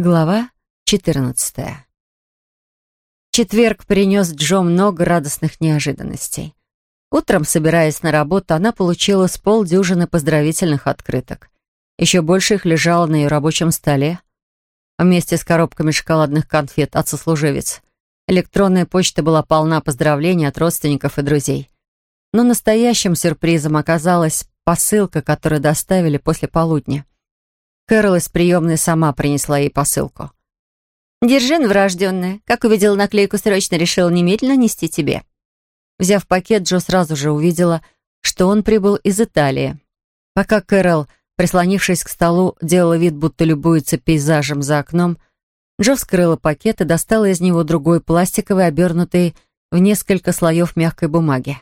Глава 14. Четверг принес Джо много радостных неожиданностей. Утром, собираясь на работу, она получила с полдюжины поздравительных открыток. Еще больше их лежало на ее рабочем столе. Вместе с коробками шоколадных конфет от сослуживец. Электронная почта была полна поздравлений от родственников и друзей. Но настоящим сюрпризом оказалась посылка, которую доставили после полудня. Кэрол из приемной сама принесла ей посылку. «Держи, новорожденная. Как увидела наклейку, срочно решила немедленно нести тебе». Взяв пакет, Джо сразу же увидела, что он прибыл из Италии. Пока Кэрол, прислонившись к столу, делала вид, будто любуется пейзажем за окном, Джо вскрыла пакет и достала из него другой пластиковый, обернутый в несколько слоев мягкой бумаги.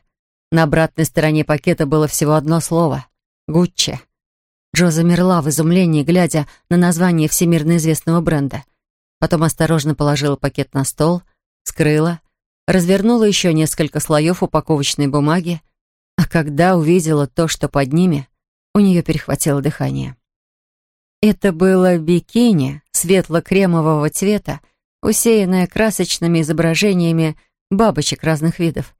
На обратной стороне пакета было всего одно слово — «Гуччи». Джо замерла в изумлении, глядя на название всемирно известного бренда. Потом осторожно положила пакет на стол, скрыла, развернула еще несколько слоев упаковочной бумаги, а когда увидела то, что под ними, у нее перехватило дыхание. Это было бикини светло-кремового цвета, усеянное красочными изображениями бабочек разных видов.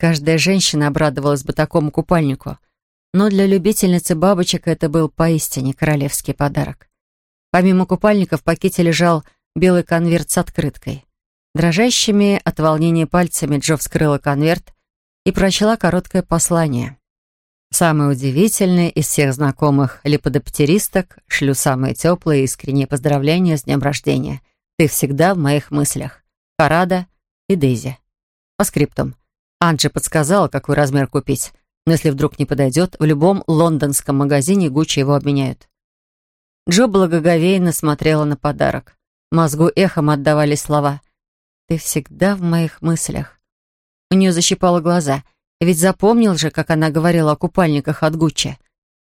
Каждая женщина обрадовалась бы такому купальнику, но для любительницы бабочек это был поистине королевский подарок. Помимо купальника в пакете лежал белый конверт с открыткой. Дрожащими от волнения пальцами Джо вскрыла конверт и прочла короткое послание. «Самое удивительное из всех знакомых липодоптеристок шлю самые теплые и искренние поздравления с днем рождения. Ты всегда в моих мыслях. Парада и Дейзи. По скриптум. Анджи подсказала, какой размер купить. Но если вдруг не подойдет, в любом лондонском магазине Гуччи его обменяют. Джо благоговейно смотрела на подарок. Мозгу эхом отдавались слова. «Ты всегда в моих мыслях». У нее защипало глаза. Ведь запомнил же, как она говорила о купальниках от Гуччи.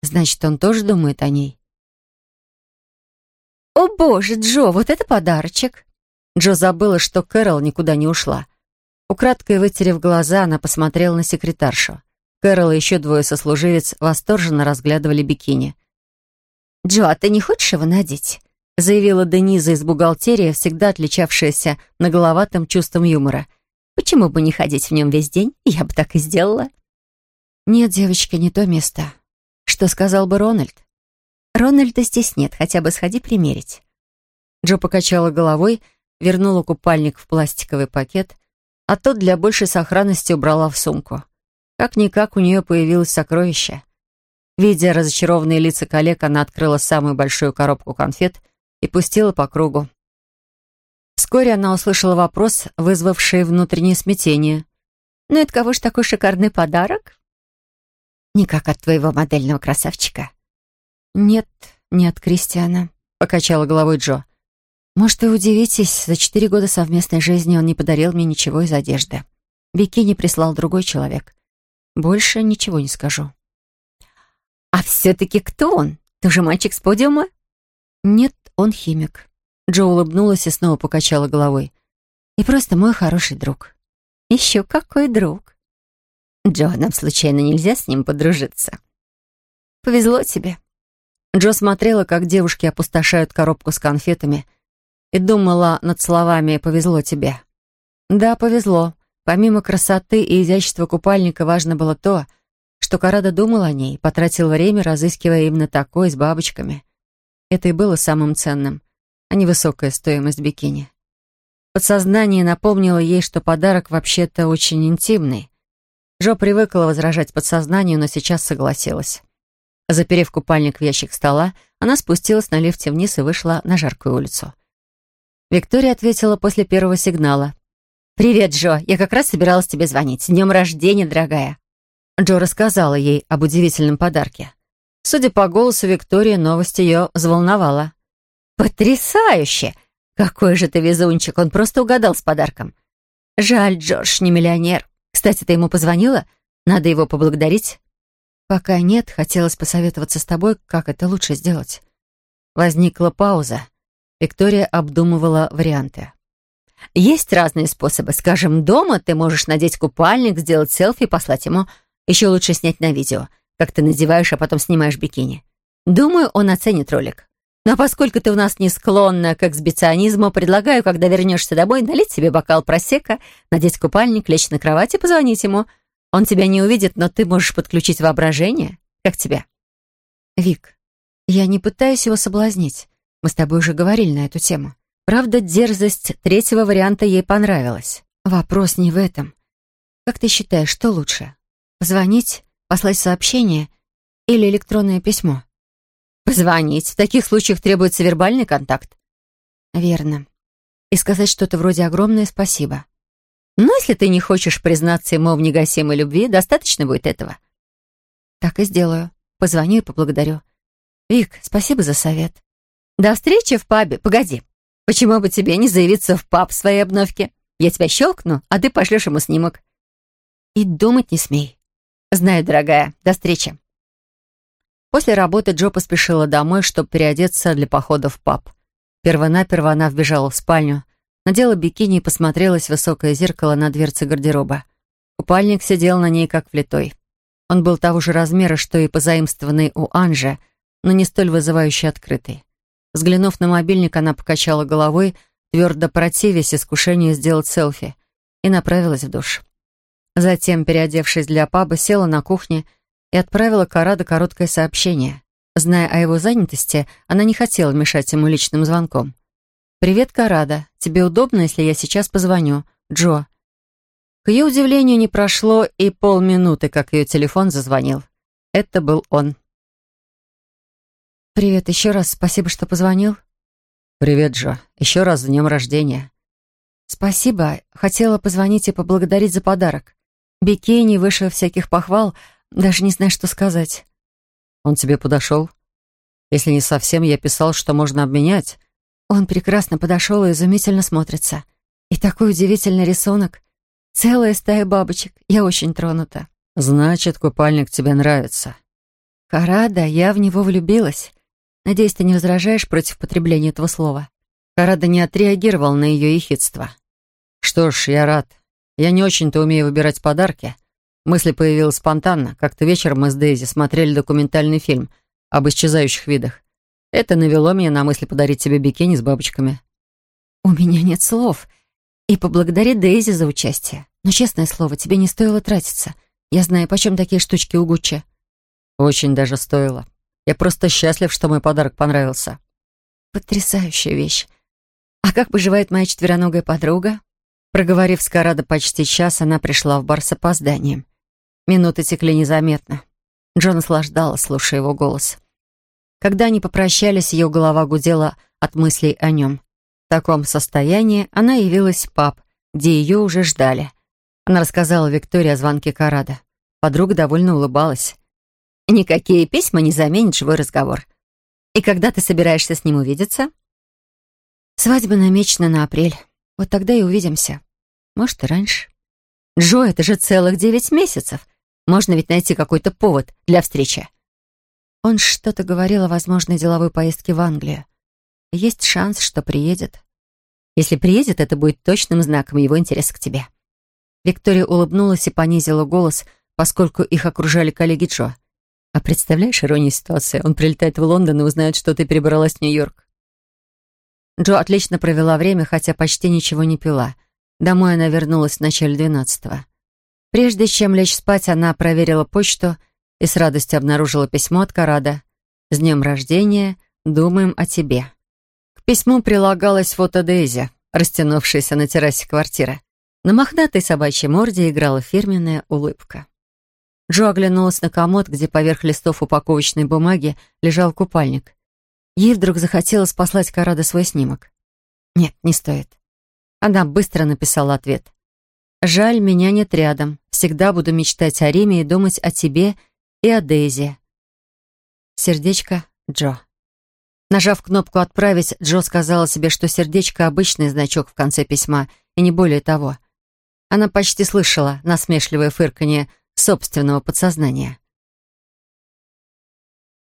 Значит, он тоже думает о ней. «О боже, Джо, вот это подарочек!» Джо забыла, что Кэрол никуда не ушла. Украдкой вытерев глаза, она посмотрела на секретаршу. Кэрол и еще двое сослуживец восторженно разглядывали бикини. «Джо, а ты не хочешь его надеть?» заявила Дениза из бухгалтерии, всегда отличавшаяся наголоватым чувством юмора. «Почему бы не ходить в нем весь день? Я бы так и сделала». «Нет, девочка, не то место. Что сказал бы Рональд?» «Рональда здесь нет, хотя бы сходи примерить». Джо покачала головой, вернула купальник в пластиковый пакет, а тот для большей сохранности убрала в сумку. Как-никак у нее появилось сокровище. Видя разочарованные лица коллег, она открыла самую большую коробку конфет и пустила по кругу. Вскоре она услышала вопрос, вызвавший внутреннее смятение. «Ну, это кого ж такой шикарный подарок?» «Не как от твоего модельного красавчика». «Нет, не от Кристиана», — покачала головой Джо. «Может, вы удивитесь, за четыре года совместной жизни он не подарил мне ничего из одежды. Бикини прислал другой человек. Больше ничего не скажу. «А все-таки кто он? Тоже мальчик с подиума?» «Нет, он химик». Джо улыбнулась и снова покачала головой. «И просто мой хороший друг». «Еще какой друг?» «Джо, нам случайно нельзя с ним подружиться?» «Повезло тебе». Джо смотрела, как девушки опустошают коробку с конфетами, и думала над словами «повезло тебе». Да, повезло. Помимо красоты и изящества купальника важно было то, что Карада думал о ней, потратил время, разыскивая именно такой, с бабочками. Это и было самым ценным, а не высокая стоимость бикини. Подсознание напомнило ей, что подарок вообще-то очень интимный. Джо привыкла возражать подсознанию, но сейчас согласилась. Заперев купальник в ящик стола, она спустилась на лифте вниз и вышла на жаркую улицу. Виктория ответила после первого сигнала. «Привет, Джо. Я как раз собиралась тебе звонить. С днем рождения, дорогая». Джо рассказала ей об удивительном подарке. Судя по голосу Виктории, новость ее взволновала. «Потрясающе! Какой же ты везунчик! Он просто угадал с подарком. Жаль, Джордж не миллионер. Кстати, ты ему позвонила? Надо его поблагодарить». «Пока нет. Хотелось посоветоваться с тобой, как это лучше сделать». Возникла пауза. Виктория обдумывала варианты. Есть разные способы. Скажем, дома ты можешь надеть купальник, сделать селфи и послать ему. Еще лучше снять на видео, как ты надеваешь, а потом снимаешь бикини. Думаю, он оценит ролик. Но поскольку ты у нас не склонна к эксбиционизму, предлагаю, когда вернешься домой, налить себе бокал просека, надеть купальник, лечь на кровать и позвонить ему. Он тебя не увидит, но ты можешь подключить воображение. Как тебе? Вик, я не пытаюсь его соблазнить. Мы с тобой уже говорили на эту тему. Правда, дерзость третьего варианта ей понравилась. Вопрос не в этом. Как ты считаешь, что лучше? Позвонить, послать сообщение или электронное письмо? Позвонить. В таких случаях требуется вербальный контакт. Верно. И сказать что-то вроде «огромное спасибо». Но если ты не хочешь признаться ему в негасимой любви, достаточно будет этого. Так и сделаю. Позвоню и поблагодарю. Вик, спасибо за совет. До встречи в пабе. Погоди. Почему бы тебе не заявиться в паб своей обновке? Я тебя щелкну, а ты пошлешь ему снимок. И думать не смей. Знаю, дорогая. До встречи. После работы Джо поспешила домой, чтобы переодеться для похода в паб. Первонаперво она вбежала в спальню, надела бикини и посмотрелась в высокое зеркало на дверце гардероба. Купальник сидел на ней как влитой. Он был того же размера, что и позаимствованный у Анжи, но не столь вызывающий открытый. Взглянув на мобильник, она покачала головой, твердо противясь искушению сделать селфи, и направилась в душ. Затем, переодевшись для паба, села на кухне и отправила Карадо короткое сообщение. Зная о его занятости, она не хотела мешать ему личным звонком. «Привет, Карада. Тебе удобно, если я сейчас позвоню? Джо». К ее удивлению не прошло и полминуты, как ее телефон зазвонил. Это был он. «Привет еще раз. Спасибо, что позвонил». «Привет, Джо. Еще раз с днем рождения». «Спасибо. Хотела позвонить и поблагодарить за подарок. Бикини выше всяких похвал, даже не знаю, что сказать. Он тебе подошел? Если не совсем, я писал, что можно обменять. Он прекрасно подошел и изумительно смотрится. И такой удивительный рисунок. Целая стая бабочек. Я очень тронута. Значит, купальник тебе нравится. Карада, я в него влюбилась. Надеюсь, ты не возражаешь против потребления этого слова. Карада не отреагировал на ее ехидство. Что ж, я рад. Я не очень-то умею выбирать подарки, Мысль появилась спонтанно. Как-то вечером мы с Дейзи смотрели документальный фильм об исчезающих видах. Это навело меня на мысль подарить тебе бикини с бабочками. «У меня нет слов. И поблагодари Дейзи за участие. Но, честное слово, тебе не стоило тратиться. Я знаю, почем такие штучки у Гуччи». «Очень даже стоило. Я просто счастлив, что мой подарок понравился». «Потрясающая вещь. А как поживает моя четвероногая подруга?» Проговорив с Карадо почти час, она пришла в бар с опозданием. Минуты текли незаметно. Джон наслаждалась, слушая его голос. Когда они попрощались, ее голова гудела от мыслей о нем. В таком состоянии она явилась в паб, где ее уже ждали. Она рассказала Виктории о звонке Карада. Подруга довольно улыбалась. «Никакие письма не заменят живой разговор. И когда ты собираешься с ним увидеться?» «Свадьба намечена на апрель. Вот тогда и увидимся. Может, и раньше». «Джо, это же целых девять месяцев. Можно ведь найти какой-то повод для встречи. Он что-то говорил о возможной деловой поездке в Англию. Есть шанс, что приедет. Если приедет, это будет точным знаком его интереса к тебе. Виктория улыбнулась и понизила голос, поскольку их окружали коллеги Джо. А представляешь иронию ситуации? Он прилетает в Лондон и узнает, что ты перебралась в Нью-Йорк. Джо отлично провела время, хотя почти ничего не пила. Домой она вернулась в начале двенадцатого. Прежде чем лечь спать, она проверила почту и с радостью обнаружила письмо от Карада. «С днем рождения! Думаем о тебе». К письму прилагалось фото Дейзи, растянувшееся на террасе квартиры. На мохнатой собачьей морде играла фирменная улыбка. Джо оглянулась на комод, где поверх листов упаковочной бумаги лежал купальник. Ей вдруг захотелось послать Карада свой снимок. Нет, не стоит. Она быстро написала ответ. Жаль, меня нет рядом. Всегда буду мечтать о Риме и думать о тебе и о Дейзи. Сердечко Джо. Нажав кнопку «Отправить», Джо сказала себе, что сердечко — обычный значок в конце письма, и не более того. Она почти слышала насмешливое фырканье собственного подсознания.